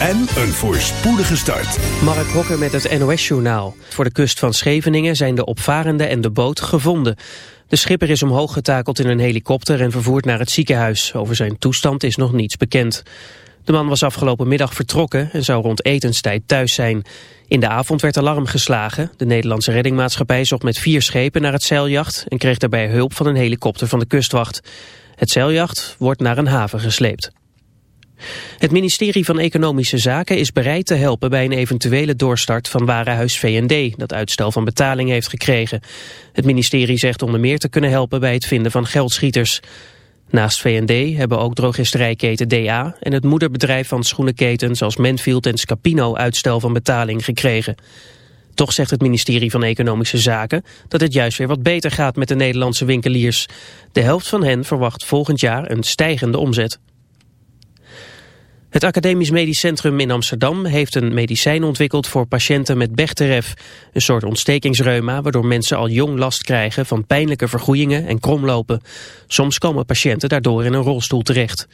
en een voorspoedige start. Mark Hokker met het NOS-journaal. Voor de kust van Scheveningen zijn de opvarende en de boot gevonden. De schipper is omhoog getakeld in een helikopter en vervoerd naar het ziekenhuis. Over zijn toestand is nog niets bekend. De man was afgelopen middag vertrokken en zou rond etenstijd thuis zijn. In de avond werd alarm geslagen. De Nederlandse reddingmaatschappij zocht met vier schepen naar het zeiljacht... en kreeg daarbij hulp van een helikopter van de kustwacht. Het zeiljacht wordt naar een haven gesleept. Het ministerie van Economische Zaken is bereid te helpen bij een eventuele doorstart van Warenhuis V&D, dat uitstel van betaling heeft gekregen. Het ministerie zegt onder meer te kunnen helpen bij het vinden van geldschieters. Naast V&D hebben ook drogisterijketen DA en het moederbedrijf van schoenenketens als Menfield en Scapino uitstel van betaling gekregen. Toch zegt het ministerie van Economische Zaken dat het juist weer wat beter gaat met de Nederlandse winkeliers. De helft van hen verwacht volgend jaar een stijgende omzet. Het Academisch Medisch Centrum in Amsterdam heeft een medicijn ontwikkeld voor patiënten met Bechterew, een soort ontstekingsreuma waardoor mensen al jong last krijgen van pijnlijke vergroeien en kromlopen. Soms komen patiënten daardoor in een rolstoel terecht.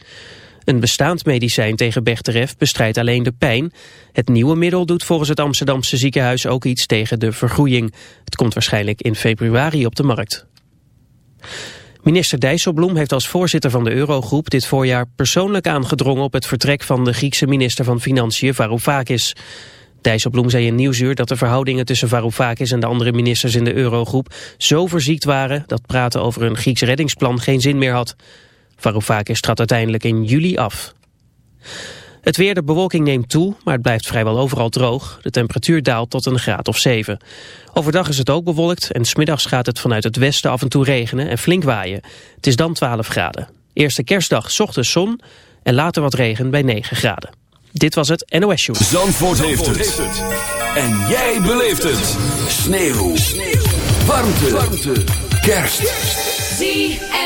Een bestaand medicijn tegen Bechterew bestrijdt alleen de pijn. Het nieuwe middel doet volgens het Amsterdamse ziekenhuis ook iets tegen de vergroeiing. Het komt waarschijnlijk in februari op de markt. Minister Dijsselbloem heeft als voorzitter van de Eurogroep dit voorjaar persoonlijk aangedrongen op het vertrek van de Griekse minister van Financiën Varoufakis. Dijsselbloem zei in Nieuwsuur dat de verhoudingen tussen Varoufakis en de andere ministers in de Eurogroep zo verziekt waren dat praten over een Grieks reddingsplan geen zin meer had. Varoufakis trad uiteindelijk in juli af. Het weer, de bewolking neemt toe, maar het blijft vrijwel overal droog. De temperatuur daalt tot een graad of 7. Overdag is het ook bewolkt en smiddags gaat het vanuit het westen af en toe regenen en flink waaien. Het is dan 12 graden. Eerste kerstdag ochtends zon en later wat regen bij 9 graden. Dit was het NOS Show. Zandvoort, heeft, het. En jij beleeft het. Sneeuw. Sneeuw. Warmte. Warmte. Kerst. ZFM.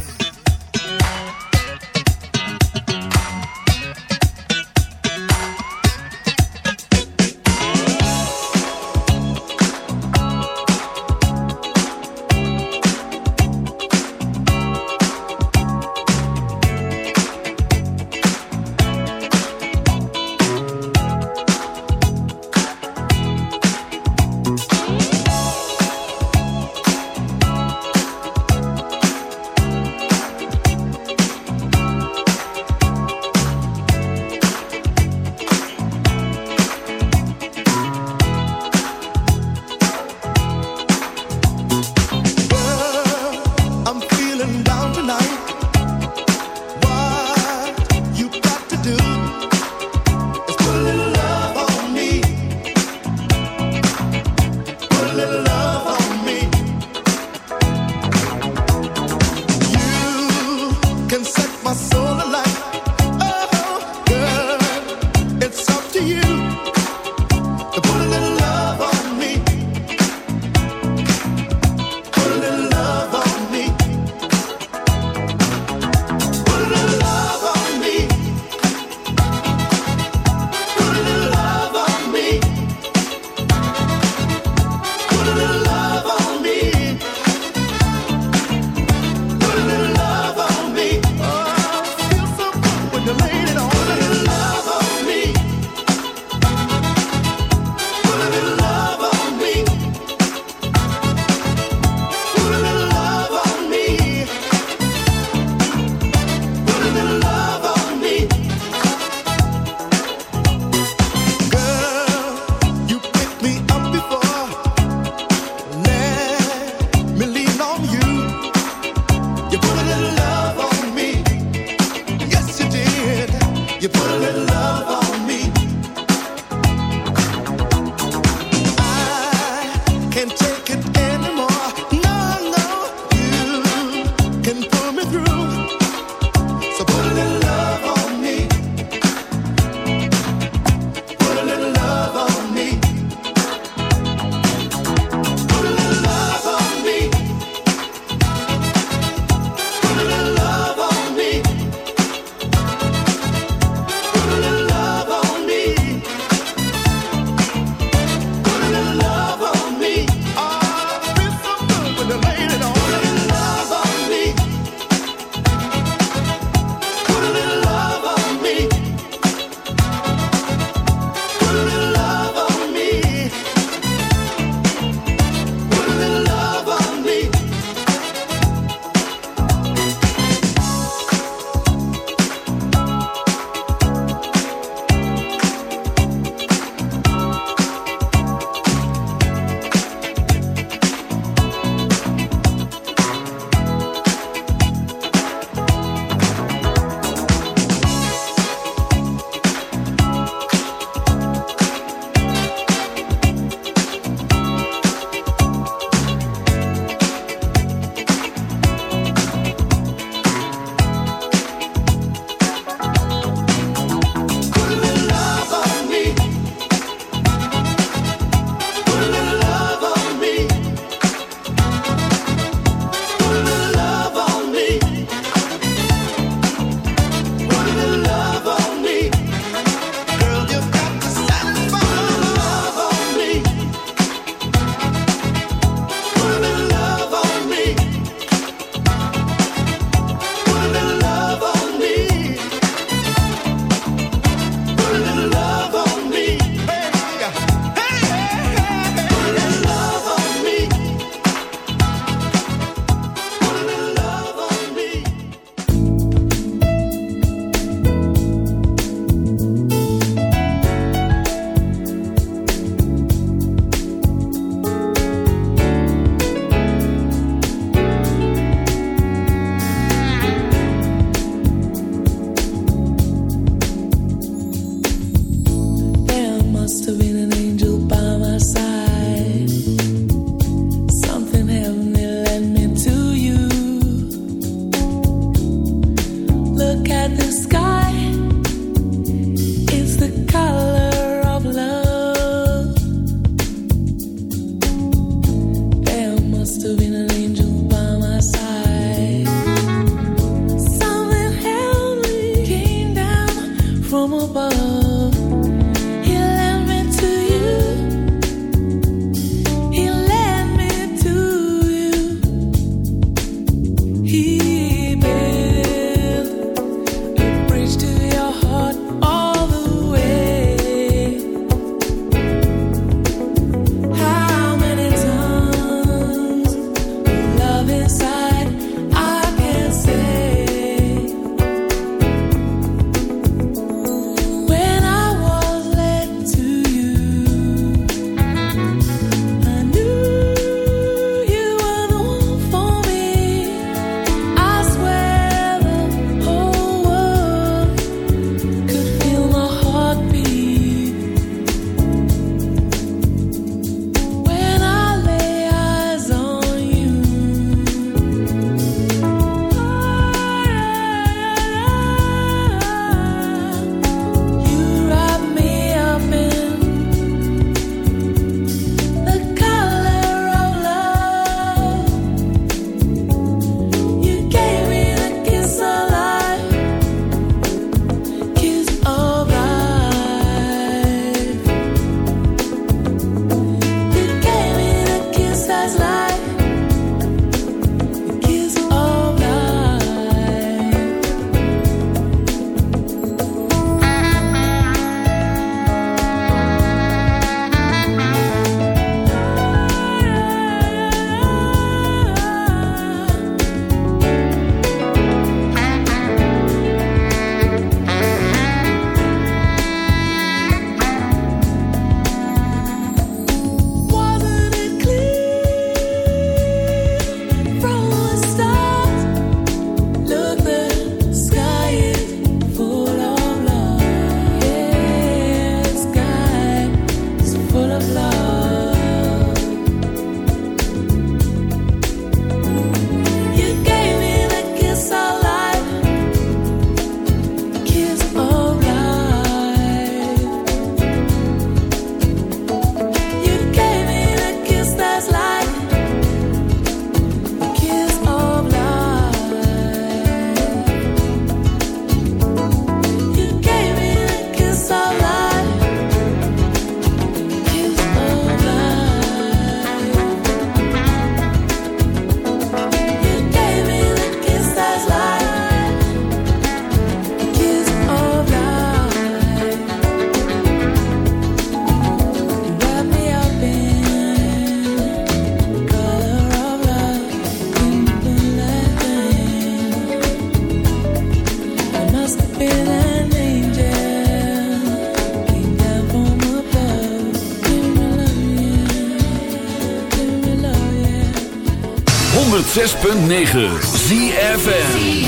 106.9 ZFN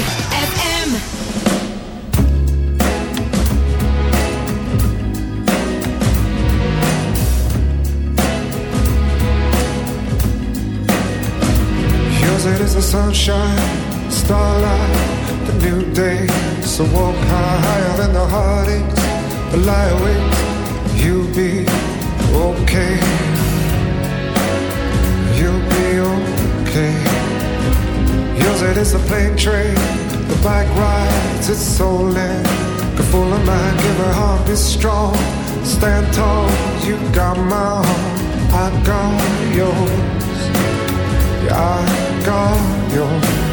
it is the sunshine, starlight, the new day. So walk higher than the heartaches, the lie awake. It is a plane train, the bike rides its soul in. A full of mind, give her heart be strong. Stand tall, you got my heart, I got yours. Yeah, I got yours.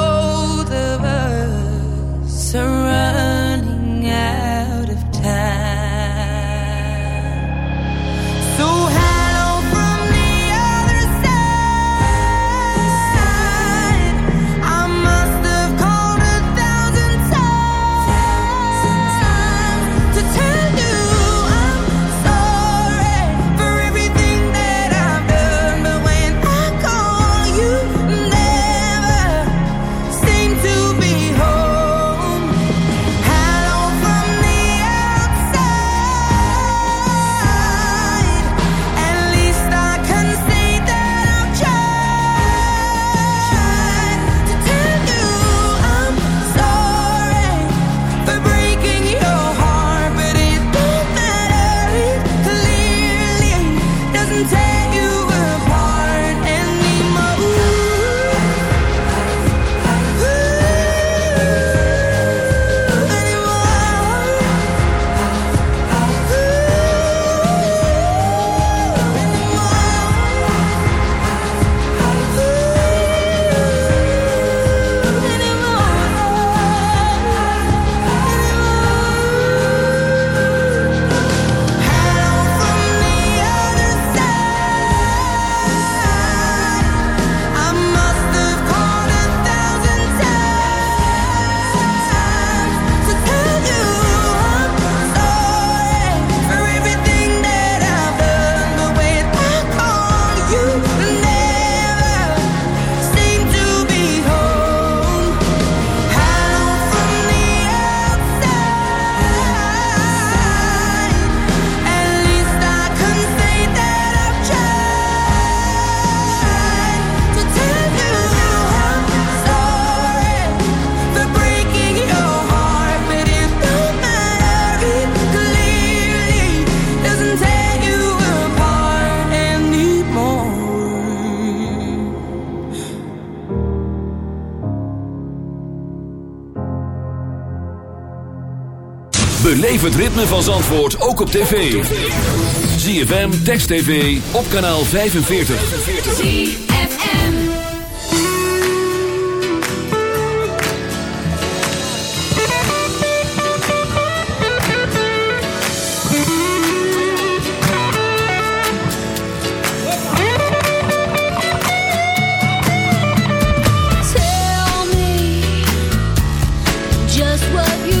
Beleef het ritme van Zandvoort ook op tv. ZFM, Text TV, op kanaal 45. Tell me Just what you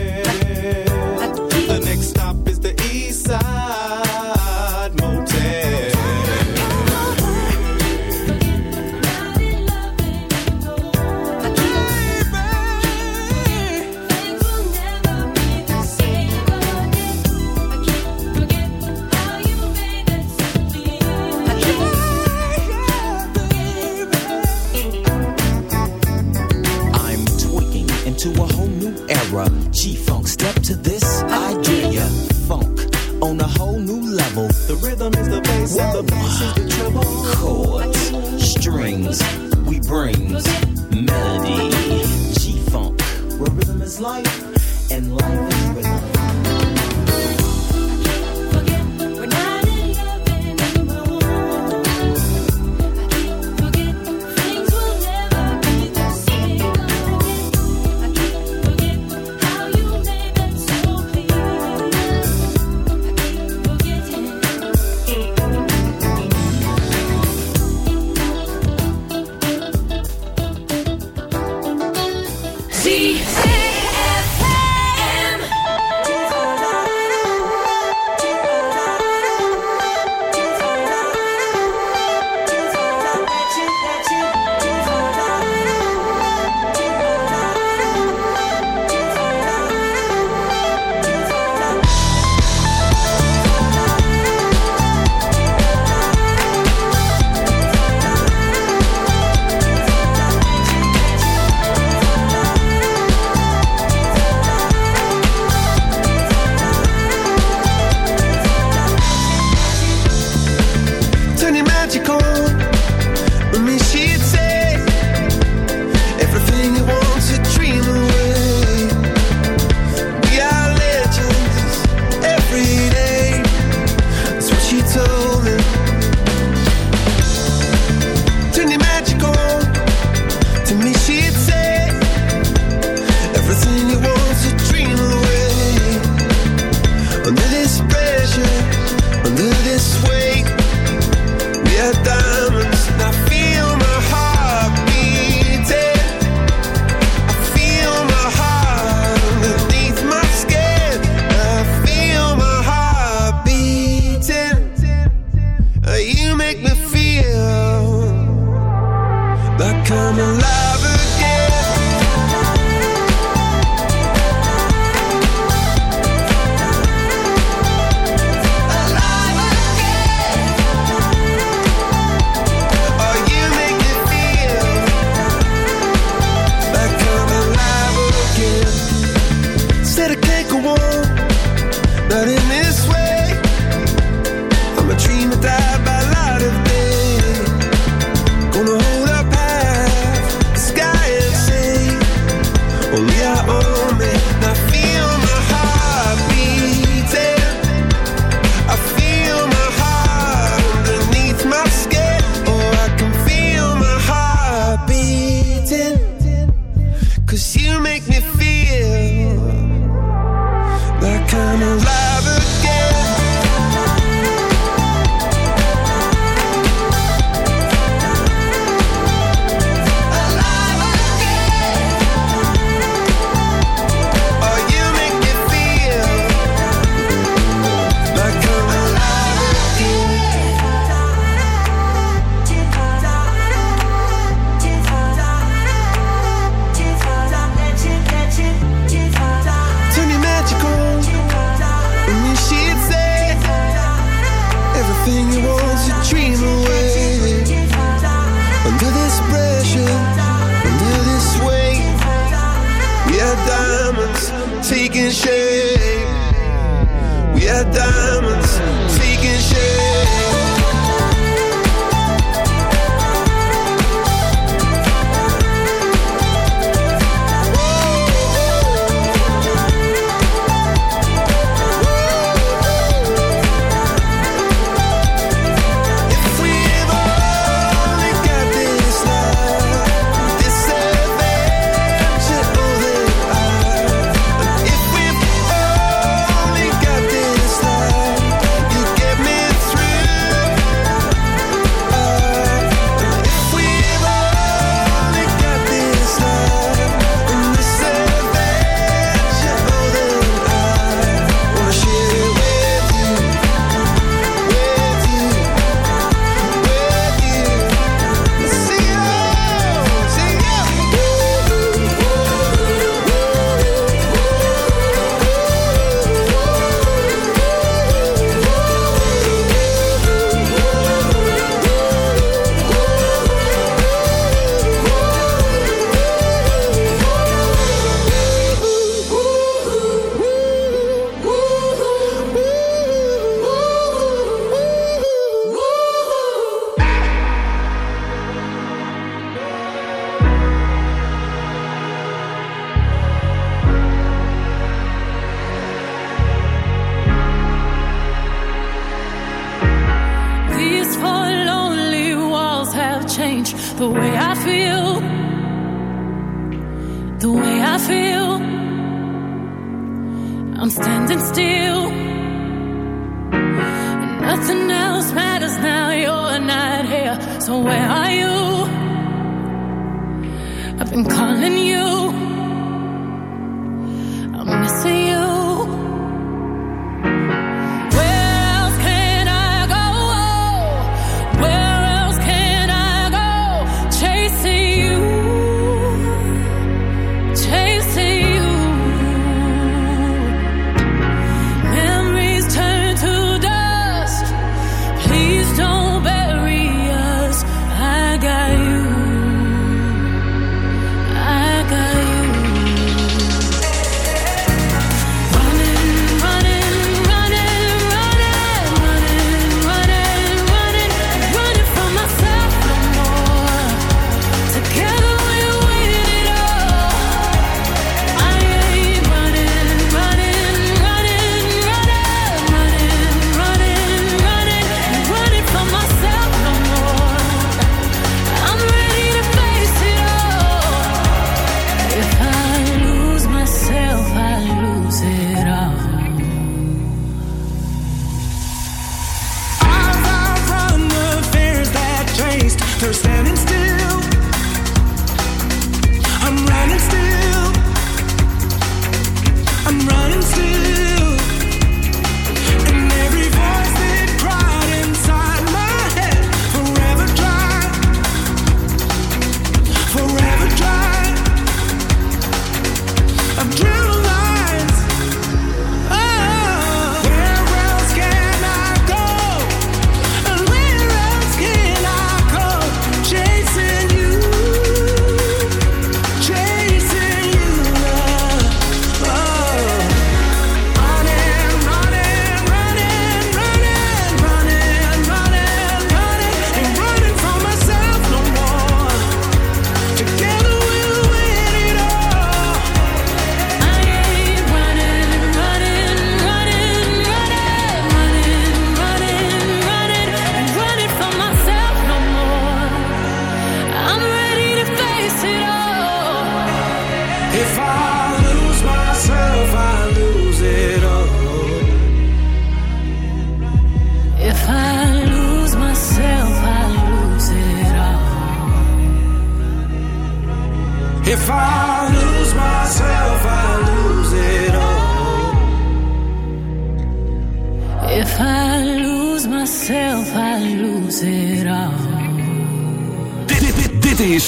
Chords, strings, we bring melody. G-Funk, where rhythm is life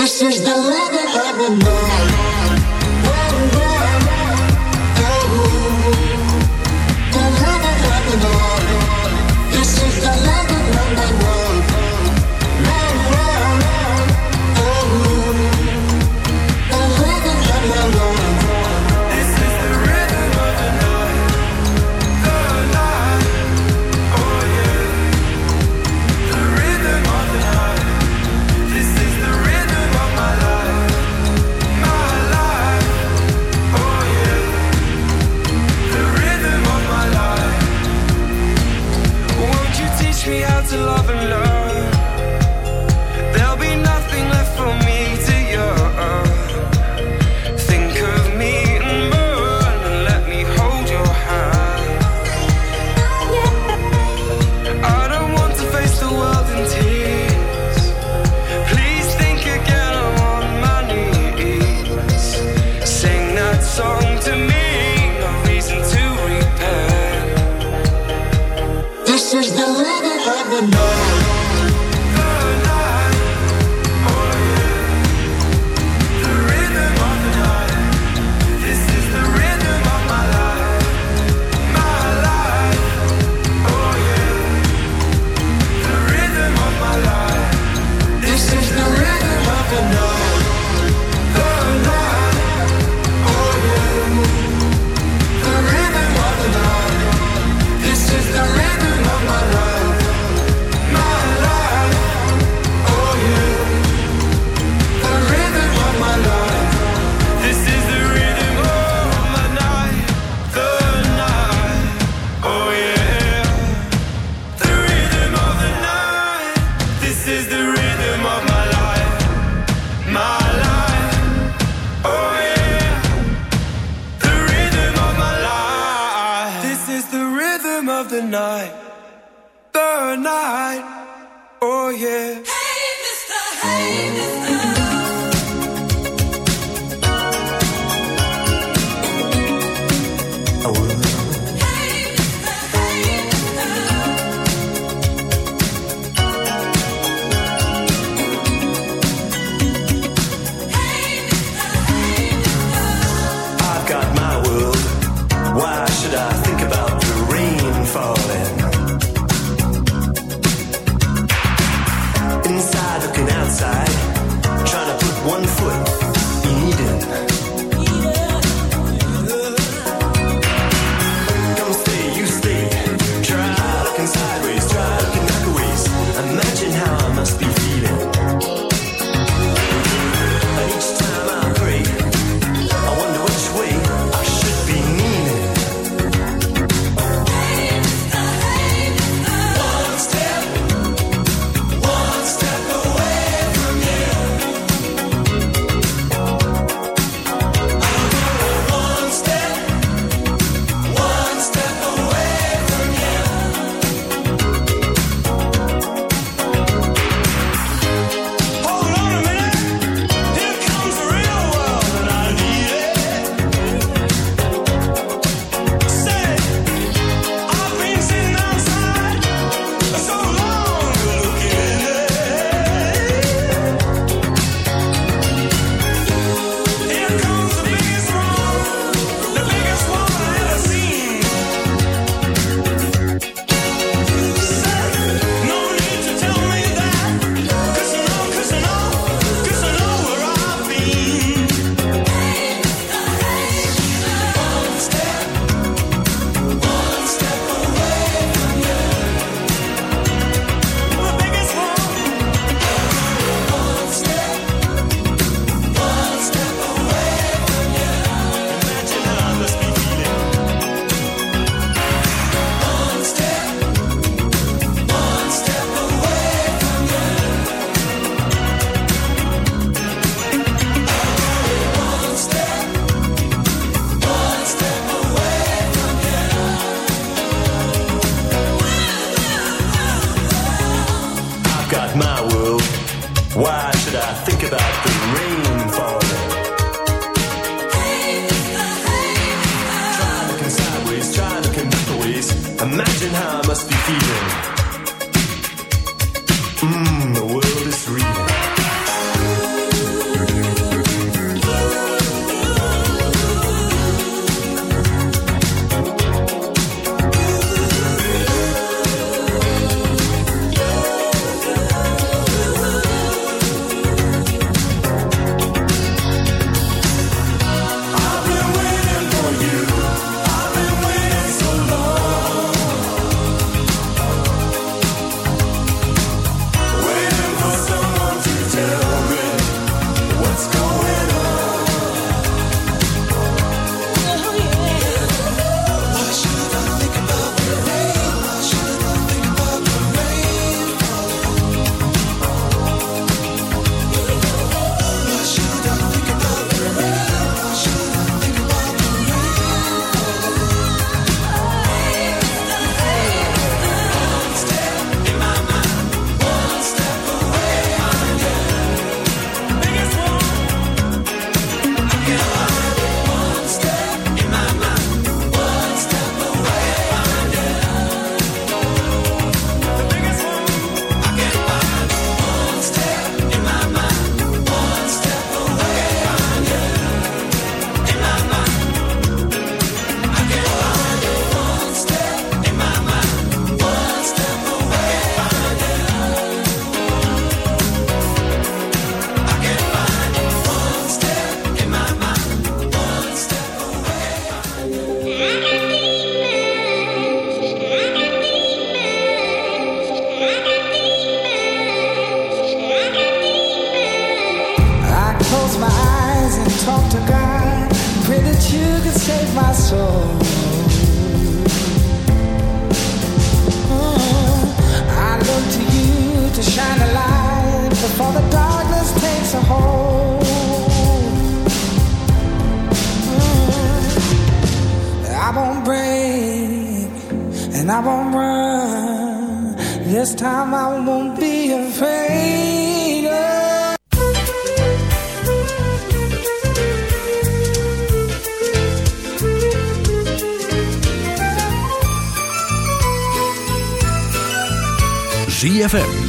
This is the rhythm of the night.